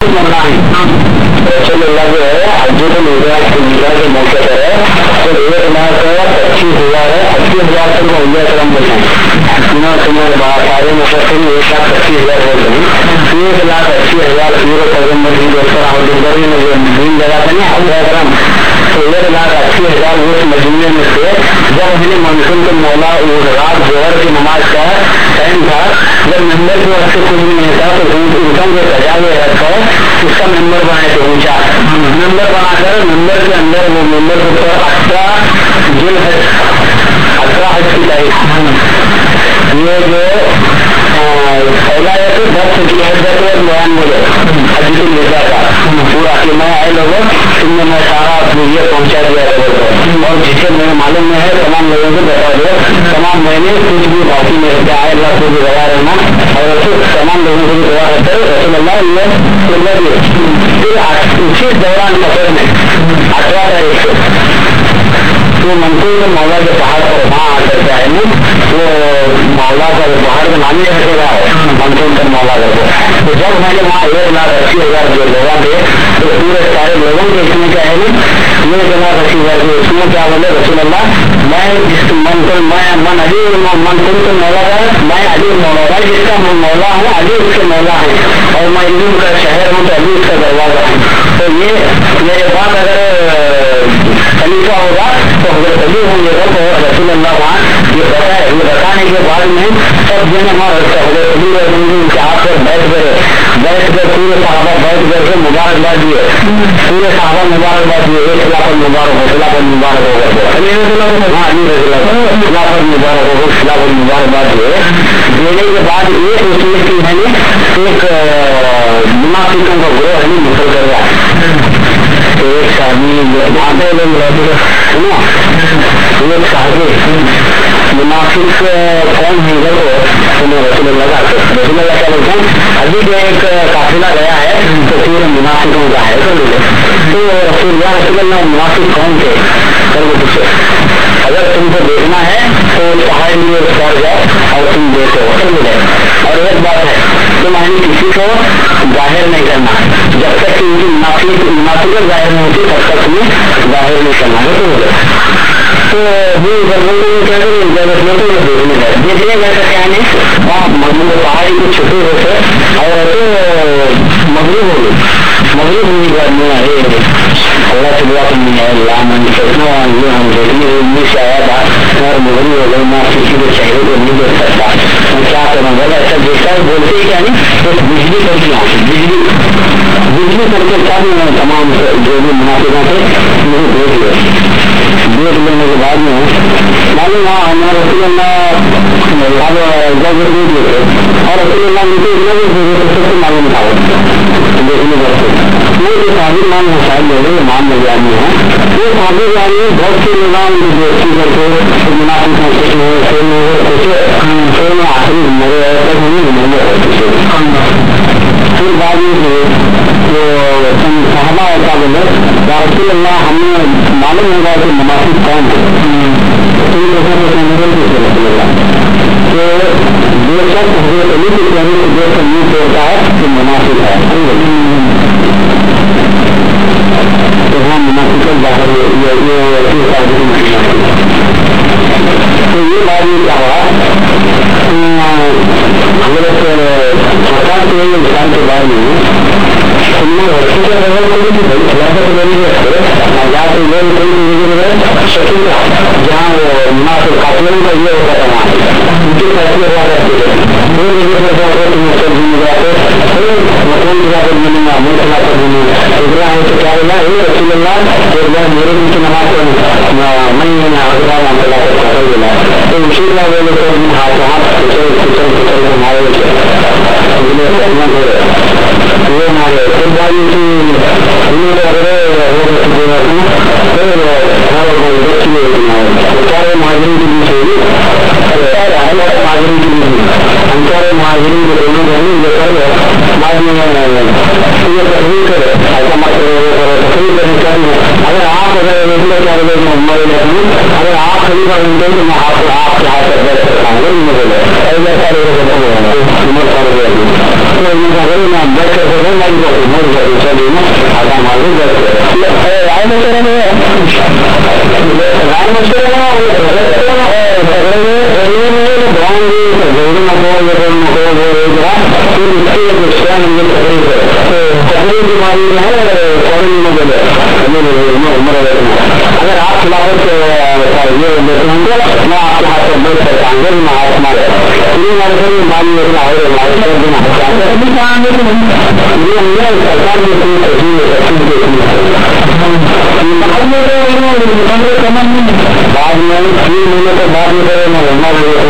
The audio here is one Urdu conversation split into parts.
رسول اللہ جو ہے کے کے موقع پر ہے تو ایک لاکھ پچیس ہزار ہے اسی ہزار تک مہیا کرم بچائیں تمہارے سارے ایک لاکھ پچیس ہزار بول رہی ایک لاکھ اسی ہزار پورے پیغمبر کی دوستر احمد میں جو دین لگا تھا نا اب کرم تو ایک لاکھ اسی ہزار اس مجموعے میں سے جب ہمیں منسوخ کے مولا رات جوہر کی نماز کا ٹائم تھا جب ممبر کی وقت سے کچھ بھی نہیں تھا تو انکم جو سجا ہوئے رکھا ہے، اس کا ممبر بنائے تھے اونچا ممبر بنا کر ممبر کے اندر وہ ممبر کے اوپر اٹھارہ جل ہے، اٹھارہ حج کی تاریخ۔ یہ جو پہلا ہے تو دس کی ہے، دس بیان مجھے لے کی مرزا پورا کہ میں آئے لوگوں تم نے میں سارا یہ پہنچا دیا لوگوں اور جسے مجھے معلوم میں ہے تمام لوگوں کو بتا دیا، تمام مہینے کچھ بھی باقی نہیں رہتے آئے اللہ کو بھی گوا رہنا اور تمام لوگوں کو بھی گوا رہتے رسول اللہ اللہ پھر اسی دوران سفر میں اٹھارہ تاریخ سے وہ منصور مولا کے پہاڑ پر وہاں آ کر کے آئے وہ مولا کا پہاڑ کا نام ہی رکھے گا ہے منصور کر مولا کا۔ تو جب میں نے وہاں ایک لاکھ اسی ہزار جو لوگوں تھے تو پورے سارے لوگوں کے اس میں کیا ہے، یہ ایک لاکھ اسی ہزار کے اس میں کیا بولے، رسول اللہ، میں جس منصور میں من علی منصور کے مولا کا، میں علی مولا کا، جس کا میں مولا ہوں، علی اس کے مولا ہے اور میں علم کا شہر ہوں، تو علی اس کا دروازہ ہے۔ تو یہ میرے بات اگر خلیفہ ہوگا تو حضرت علی ہوں گے تو رسول اللہ وہاں یہ بتائے یہ بتانے کے بعد میں سب جو ہے حضرت علی ان پر بیٹھ گئے بیٹھ کر پورے صحابہ بیٹھ کر کے مبارکباد دیے پورے صحابہ مبارکباد دیے ایک خلافت مبارک ہو خلافت مبارک ہو گئے ہاں علی رضی اللہ خلافت مبارک ہو گئے خلافت مبارکباد دیے دینے کے بعد ایک اس میں کی ہے ایک منافقوں کا گروہ ہے نکل کر گیا ایک شادی آتے لوگ رہتے سنا ایک شادی منافق کون ہے وہ رسول اللہ کا رسول اللہ کیا بولتے ہیں ابھی جو ایک قافلہ گیا ہے، تو پورے منافقوں کا ہے۔ تو تو رسول اللہ رسول اللہ منافق کون تھے؟ کر وہ پوچھے، اگر تم کو دیکھنا ہے، تو پہاڑ لیے اتر جاؤ اور تم دیکھو۔ کر ملے اور ایک بات ہے، تم آئیں کسی کو ظاہر نہیں کرنا۔ جب تک کہ ان کی منافق، منافقت ظاہر نہیں ہوتی، تب تک تمہیں ظاہر نہیں کرنا۔ ہے تو کیا پہاڑی کو اور مغرب ہو گئی مغرب ہونے کے بعد میں ہے اللہ من کرنا یہ ہم دیکھنے سے آیا تھا اور مغرب ہو گئی میں کسی کے چہرے کو نہیں دیکھ سکتا میں کیا کروں گا ایسا دیکھتا ہے بولتے ہی کیا نہیں بجلی کر کے بجلی بجلی کر کے سب تمام جو بھی منافقہ تھے مجھے دیکھ لیا دیکھ لینے کے بعد میں معلوم ہوا ہمارے رسول اللہ اب جب دیکھ اور رسول اللہ مجھے اتنا بھی سب سے معلوم تھا دیکھنے پر وہ جو نام شاید لے رہے نام میں وہ جانی بہت سے نظام جو دوستی کر کے مناسب کچھ میں آخری مرے ایسا نہیں مرے پھر بعد میں جو صحابہ بولے رسول اللہ معلوم ہوگا کہ مناسب کون ہے کہ بے حضرت علی کے کہنے سے جو سب کہتا ہے کہ مناسب ہے۔ تو ہاں مناسب ظاہر تو یہ بات یہ کیا ہوا حضرت سرکار کے کے بارے میں سننا رکھے کہ بھائی خلافت یا تو یہ کوئی شکل جہاں وہ مناسب قاتلوں کا یہ ہوتا تھا وہاں ان کے فیصلے ہوا کرتے تھے وہ یہ ہوتا تم اس جاتے مکان ملیں گا ملک خلافت گا ابراہ ہے تو کیا بولا رسول اللہ کہ اللہ میرے ان کی نماز میں نے حضرات ہم بولا تو اسی طرح وہ لوگ تو ہاتھ ہاتھ کچل کچل کچل وہ بھائی سارے مہاجرین یہ کر بعد میں یہ کرے ایسا تقریر کرنے اگر آپ اگر کیا محمد علیہ اگر آپ خلیفہ تو میں آپ کو آپ کے ہاتھ پر بیٹھ سکتا ہوں بولے ایسا سارے عمر سارے تو ان کا میں بیٹھ کر اگر آپ خلافت یہ بیٹھ میں میں سرکار نے کوئی تجیب بعد میں تین مہینے کے بعد میں کرے میں ہونا تین مہینہ بلا دے گا کئی بھی بچے اور وہاں ہے کئی صحابہ بولے ارے یہ تو خلافت اندر کبھی نظر آ رہا ہے سرکار نے پہلے ہی فرمایا پورے ہمیشہ بول کے اس کی ماں عادت ہے عادت ہے پڑھنا دے رہے اس کو بولے تو بولے بعد نشچت کرنا دے رہے کوئی آواز نہیں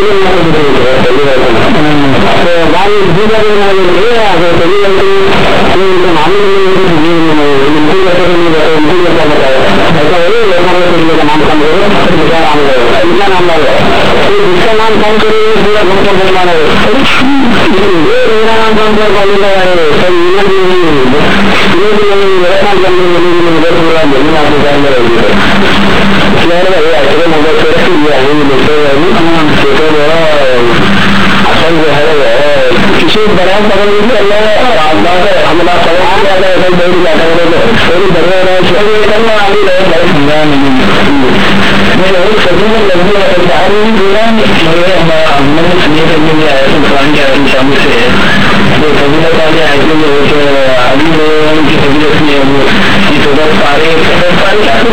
کبھی ہم نہیں چلے اس نام کام کرے پورا گھوم کر بنوا رہے میرا نام کام کر پانی لگا رہے سب میرا نام کرنے پورا زمین آپ کے گھر میں رہے گی ایسے مدد سے اصل جو ہے کسی بڑا پکڑ اللہ حملہ پکڑ کیا جائے ایسا دور جاتا ہے پھر بڑے رہے کرنا آگے رہے بڑے سمجھا نہیں سبھی میں لگنے والے چار ہی کرنے میں آیا قرآن کے شامل سے آئے تھے وہ لوگوں کی فضیلت میں وہ یہ تو سارے کیا تو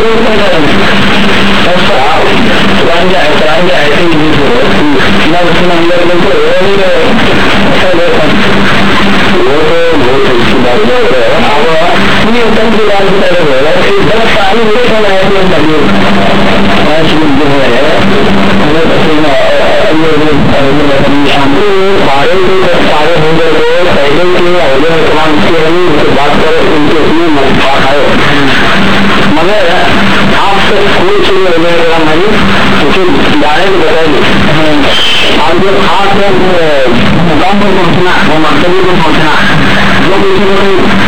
قرآن کے آئے قرآن کے آئے تھے یہ جو نہ اس میں لوگ کو ایسا وہ تو بہت اچھی بات ہے اب کی بات بتا رہے جو ہے؟ سارے سارے ہو گئے پہلے کے عہدے کے بات کرے ان کے لیے ہے مگر آپ سے کوئی چیز وغیرہ نہیں کیونکہ جانے کو بتائیے آپ جو خاص مقام پر پہنچنا، وہ مقصدی پر پہنچنا۔ جو کسی اب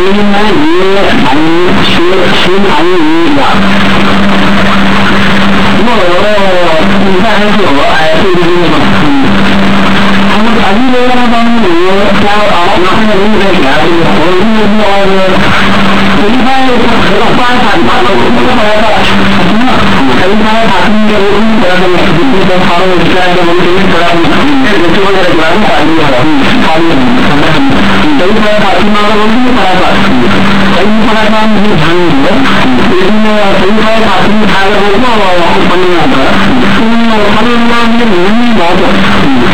سین لوگ بہت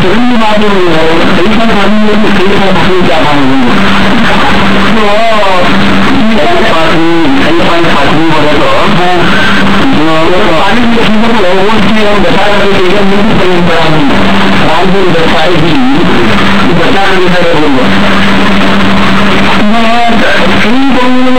سرنگ بات کئی سال پانی کئی سال پانی کیا پانی کئی سال پانی بولے تو پانی بتا کر راجپور بچا کر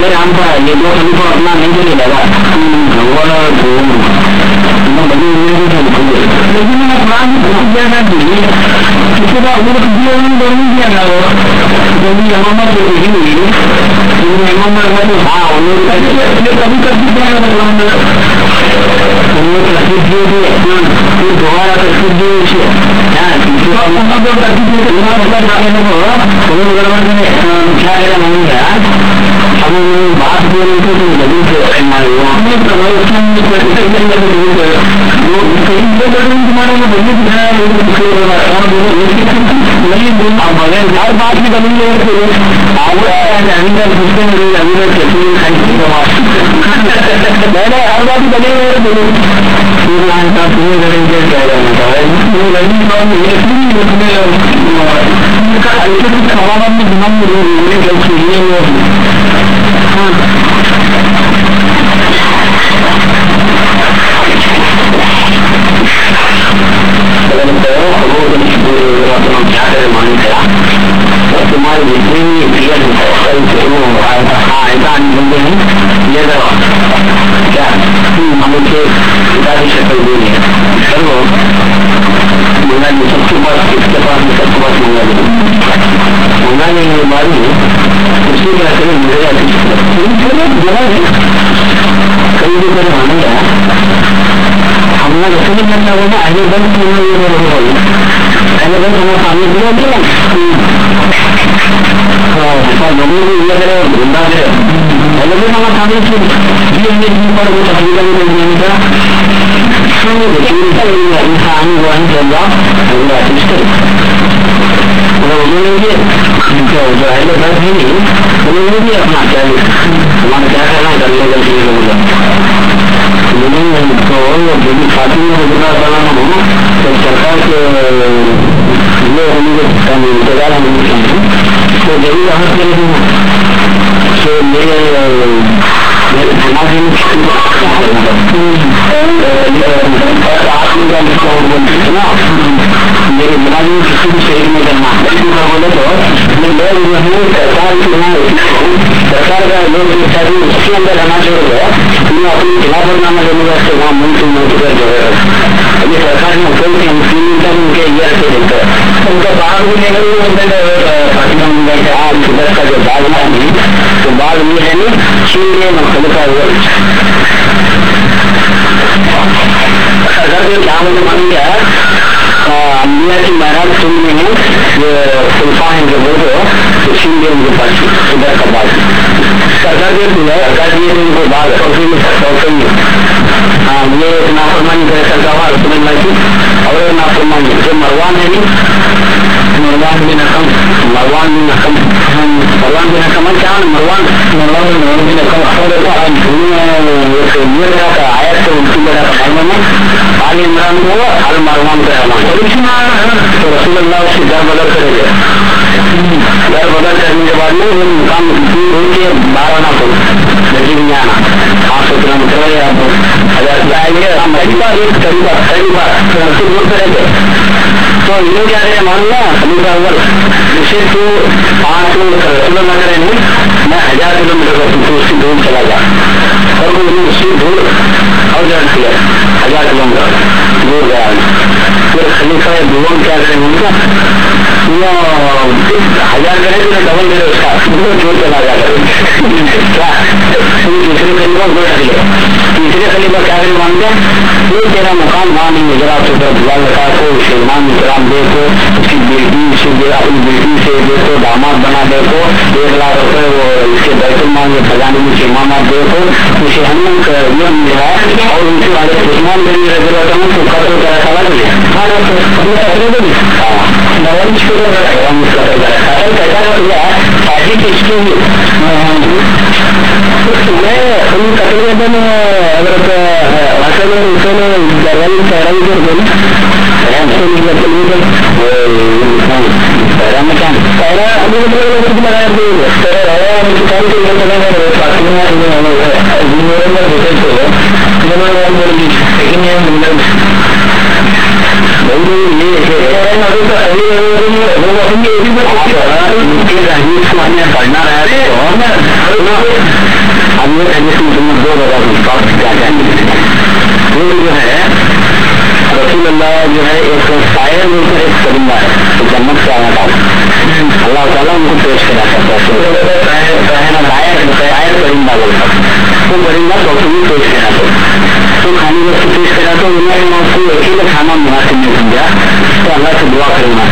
منظر آم کا یہ دو کبھی کو اپنا نہیں چلے لگا لیکن قرآن بہت زیادہ نہیں وہ امامت جو نہیں ہوئی امامت ہاں انہوں نے کبھی کبھی قرآن دیے تھے پھر دوبارہ دیے اسے محمد کو دیے تھے انہوں نے کیا کہنا نہیں ہے ہم بات بول رہے تھے تو جبھی سے ہمیں ہر بات کی کمی میں نے ہر بات کی تمہاری کرنا ہوگا آگے بند کرنا یہ ہوگا آگے بند ہمیں پانی دیا دیا اپنا چاہیے ہمارا کیا کرنا کر لے میں بنانا ہو تو سرکار کے یہ ہونے کے انتظار چاہیے تو ضرور راحت کے لیے میرے میرے دماغ میرے میں کسی بھی شہر میں کرنا بولے تو، میں لوگ جو ہے سرکار سرکار لوگ اس کے اندر رہنا چھوڑ گیا انہیں اپنی نامہ وہاں ملک ملک جو ہے ابھی سرکار نے تین دن ان کے یہ رکھے دیتے ان کا باغ بھی نہیں کہ کا جو باغ ہے تو باغ یہ ہے نا چین میں مختلف کیا مجھے مان گیا امبیا کی مہاراج تم نے یہ ہیں جو بولو تو چین ان کے پاس ادھر کا باغ سرکار کے سرکار دیے ان کو ہاں یہ نافرمانی کرے سرکار سمجھ لائی اور نافرمانی، جو مروان ہے نہیں مروان بن حکم مروان بن حکم ہاں، مروان بن حکم کیا؟ مروان مروان بن حکم دنیا تو ان کی بڑا میں آل عمران کو مروان کا تو رسول اللہ اس کی در بدل کرے در بدل کرنے کے بعد میں وہ مقام بارہ لیکن آپ کلو میٹر ہے آپ جائیں گے ہم قریبا ایک قریبا قریبا دور کریں گے تو یہ کیا ہے مان لو خلیفہ اول تو پانچ میں ہزار کلو میٹر کا اس کی دور چلا گیا اور وہ اس کی دور اور جان کیا ہزار کلو میٹر دور گیا پھر خلیفہ کیا کریں گے ہزار کرے تو ڈبل دے اس کا چلا جا کر تیسرے خلیفہ لے تیسرے خلیفہ کیا کریں مانتے ہیں یہ تیرا مقام وہاں نہیں ہے، ذرا تو بلال کو سلمان کرام دے کو اس کی بیٹی سے اپنی بیٹی سے دیکھو داماد بنا دیکھو ایک لاکھ روپے وہ اس کے بیت المال میں خزانے میں چیما مات دیکھو اسے ہم یہ ملا اور ان کے والے عثمان بن رضی اللہ عنہ کو قتل کرا تھا لگے ہاں ہم نے قتل بھی نوان شروع کر ہم اس کا قتل کیسا ہوا شادی کس کی میں ان قتل میں حضرت حسن حسین جرائم پیرائی کر پڑھنا رہا دو بتا دوں جو ہے، رسول اللہ جو ہے، ایک شاعر مل کر ایک پرندہ ہے۔ تو جنت سے آنا تھا۔ اللہ تعالیٰ ان کو پیش کرا کرتا شاعر پرندہ بولتا تو پرندہ ڈاکٹر پیش کرا تو تو کھانے وقت پیش کرا تو انہوں نے اس کو اکیلے کھانا مناسب نہیں سمجھا تو اللہ سے دعا کروں گا۔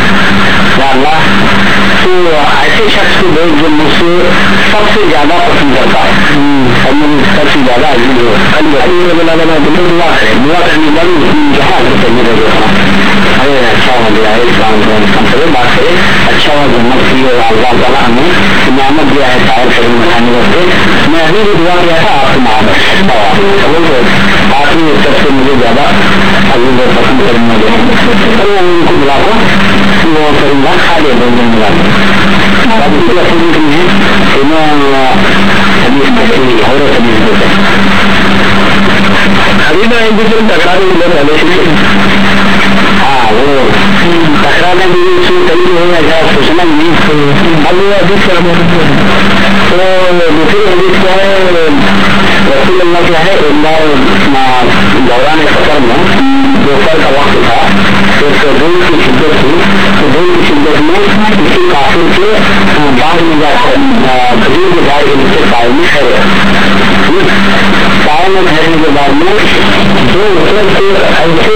یا اللہ، تو ایسے شخص کو دیکھ جو مجھ سے سب سے زیادہ پسند کرتا ہے۔ اور سب سے زیادہ عزیز ہو دعا کرے دعا کرنے کا جہاں ارے اچھا ہو گیا اسلام کرے بات کرے اچھا ہوا جنت کی اور اللہ تعالیٰ ہمیں نعمت دیا ہے طائر کریم کھانے وقت میں ابھی بھی دعا کیا تھا آپ کو معاف اچھا ہوا آپ ہی سب سے مجھے زیادہ عزیز اور پسند کرنے والے ہیں تو ان کو بلا کر وہ کروں کھا دے دو دن ملا کر حضرت حدیث ابھی میں ایک دوسرے پہلے سے ہاں وہ میں بھی اس میں کئی ہو یا سوچنا نہیں اب وہ حدیث کا تو دوسری حدیث کیا ہے؟ رسول اللہ کیا ہے؟ ایک بار دوران سفر میں، دوپہر کا وقت تھا ایک کی میں ٹھہرنے کے کے ایسے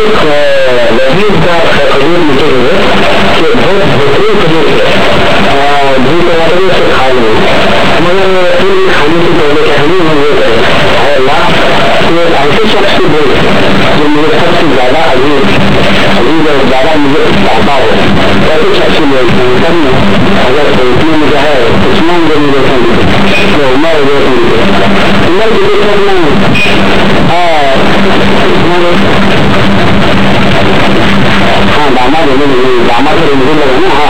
لذیذ کا کھجور نکلے ہوئے کہ بہت بہترین کھجور ہے سے کھا لیں مگر پھر کھانے سے پہلے کہنے میں یہ کرے اللہ ایسے شخص کو دے جو مجھے سب سے زیادہ عزیز عزیز اور زیادہ مجھے چاہتا ہو ایسے شخص کو کم اگر اتنے میں ہے عثمان جو مجھے تو عمر جو عمر نہیں ہاں داماد داماد سے مجھے لگا نا ہاں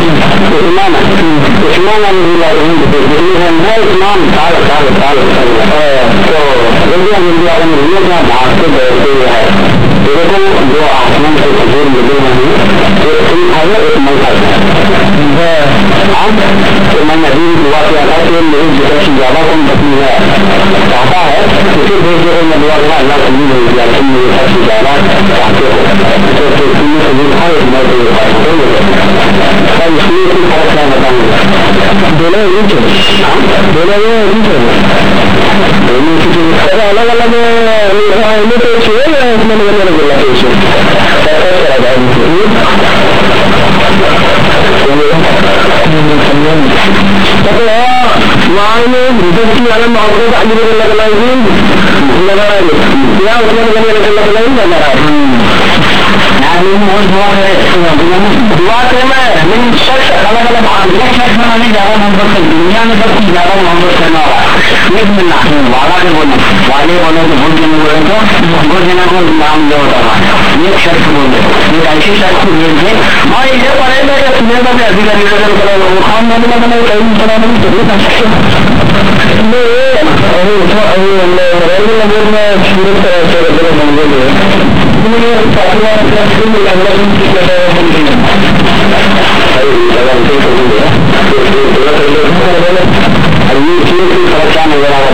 عثمان عثمان میں عثمان سال سال سال تو انڈیا انڈیا انڈیا بھاگ کے بیٹھتے ہوئے ہے دیکھو جو آسمان سے کھجور ملے ہیں ایک تم کھاؤ ایک من کھاتا ہے تو میں نے ابھی دعا کیا تھا کہ میری جگہ سے زیادہ کم بچی ہے۔ چاہتا ہے اسے دیکھ کے میں دعا کرا اللہ کبھی نہیں دیا تم میرے سب سے زیادہ چاہتے ہو۔ تو تم نے کبھی کھاؤ میں تو سر اس لیے کوئی فرق کیا بتاؤں؟ گا دونوں نیچے ہاں؟ دونوں یہ نیچے دونوں الگ الگ اس میں لگ رہا ہے دنیا میں سب زیادہ محبت کرنا والا کے والے کو بھول دینے بولے تو بھول دینا کو نام جو ہوتا یہ ایسی شرط کو دے یہ پڑھے گا کہ سنے گا کہ ادھیکاری وغیرہ کرے گا وہ خان کہیں نہیں تو یہ ریلوے نگر میں صورت طرح سے رکھنے بن گئے کیا نظر آ رہا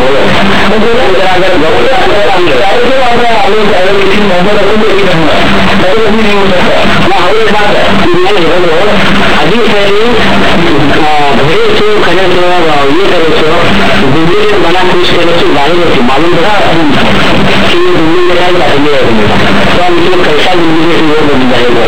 بنا خوش کرے گاڑی معلوم رہا کہ یہ دلی میں کیسا زندگی وہ بن جائے گا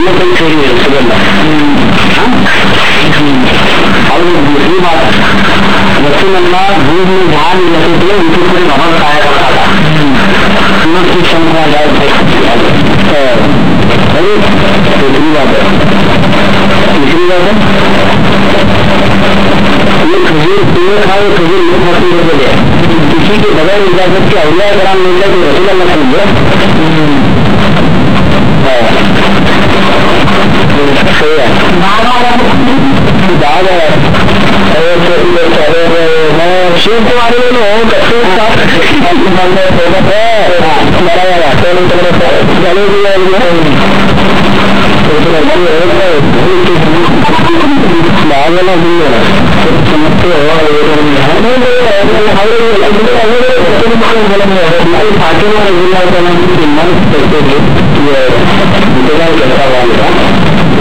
محمد رسول اللہ اور دوسری بات رسول اللہ دودھ میں جہاں بھی رہتے تھے ان کو پورے محمد کھایا کرتا تھا سورج کی شنکھا جائے دوسری بات ہے تیسری بات ہے یہ کھجور پیڑ کھا یہ کھجور لوگ مسئلہ روپے دے کسی کے بغیر اجازت کے اولیاء کرام مل جائے تو رسول اللہ سمجھے ہمارا میں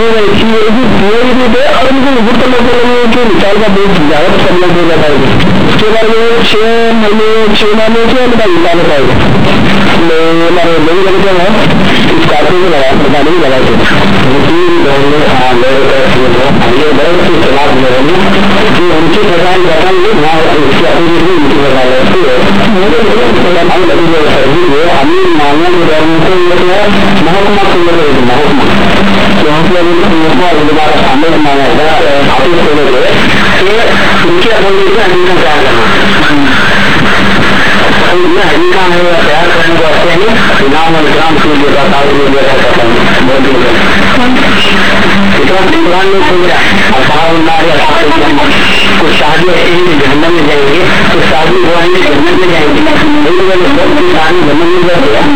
انہوں نے اور ان کو ضرور کرنے کہ مثال کا بہت زیادہ کرنا دے اس کے بعد چھ مہینے چھ مہینے سے ان کا مثال پائے گا ہمارے لوگ کہ ان کی پہچان کرنا یہ نہ محکمہ دوبارہ سامنے بنایا گیا حافظ ہونے کے ان کے اپنے میں حدیثہ تیار کرنا میں حدیثہ ہے تیار کرنے کو اچھے ہیں انعام اور اکرام کے لیے کا تعلق میں لے کر کرتا ہوں بہت دور ہے اتنا قرآن میں سن رہا اور صاحب اللہ یا صاحب کچھ شادی ایسے ہی جہنم میں جائیں گے کچھ شادی وہ آئیں گے جہنم میں جائیں گے ان لوگوں نے بہت کی کہانی جہنم میں جائے گا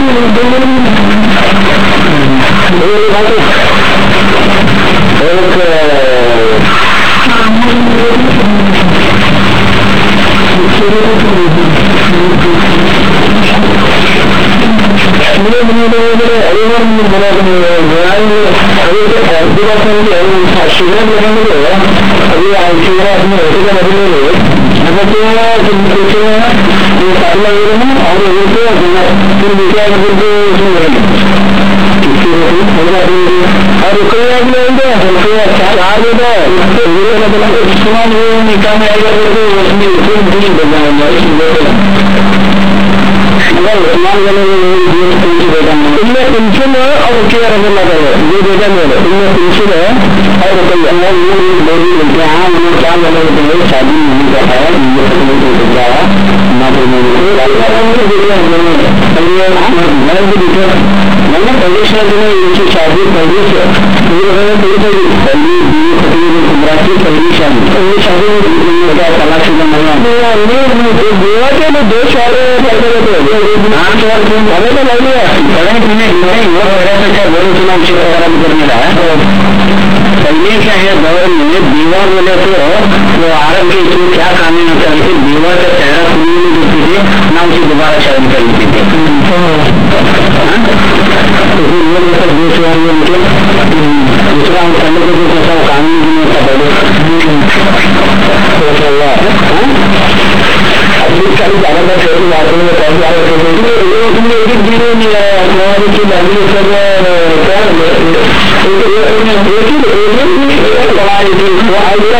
شکروگرے اور رکیہ بھی ہوں گے رکیہ چار ہو گئے اسلام ہوئے نکاح میں اگر ہوگی اس میں حکم دین بجائیں گے اس میں پنشن ہے اور رکیہ رض اللہ کرے یہ بیٹا میرے ان میں پنشن ہے اور امتحان میں کیا لگے ہوئے شادی نہیں کر پایا نہ تو میں نے میں نے شاید میں ان کی شادی پہلی سے پہلی بیوی خطیب القبرا کی تو لگ کرنے رہا ہے۔ پہلے کیا ہے دور میں بیوہ کے اس میں کیا کامیں نہ کرتے بیوہ دوبارہ شادی کر لیتے اور یہ ان کے دوسرا ہم پہلے کے جو سب قانون بھی نہیں تھا پہلے کل زیادہ تر شہری علاقوں میں پہنچ جا رہے تھے ایک دن نہیں آیا ہمارے کی لینگویج سر کیا ایک ہی لڑائی تھی وہ آئیڈیا